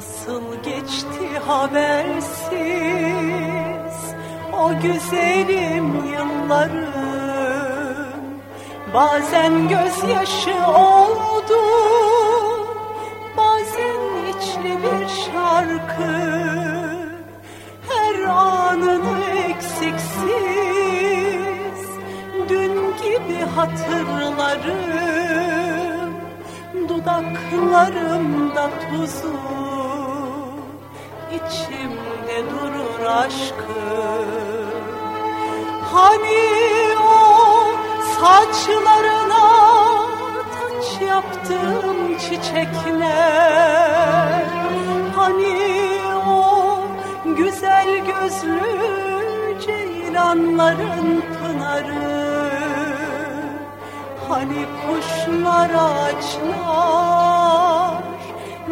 Nasıl geçti habersiz o güzelim yıllarım Bazen gözyaşı oldu bazen içli bir şarkı. Her anını eksiksiz dün gibi hatırlarım Dudaklarımda tuzu içimde durur aşkım. Hani o saçlarına taç yaptığım çiçekler? Hani o güzel gözlü ceylanların pınarı? Hani kuşlar ağaçlar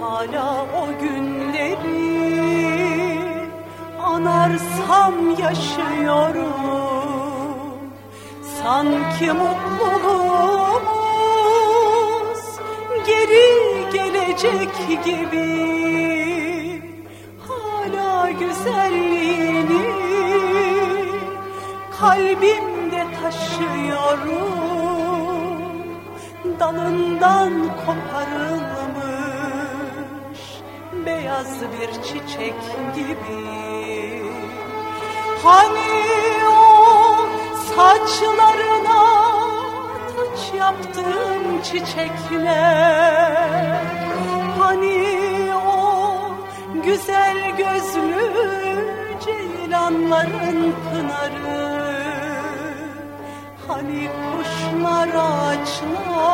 hala o günleri anarsam yaşıyorum. Sanki mutluluğumuz geri gelecek gibi. Hala güzelliğini kalbimde taşıyorum. Dalından koparılmış beyaz bir çiçek gibi. Hani o saçlarına taç yaptığım çiçekler? Hani o güzel gözlü ceylanların pınarı? Hani kuşlar ağaçlar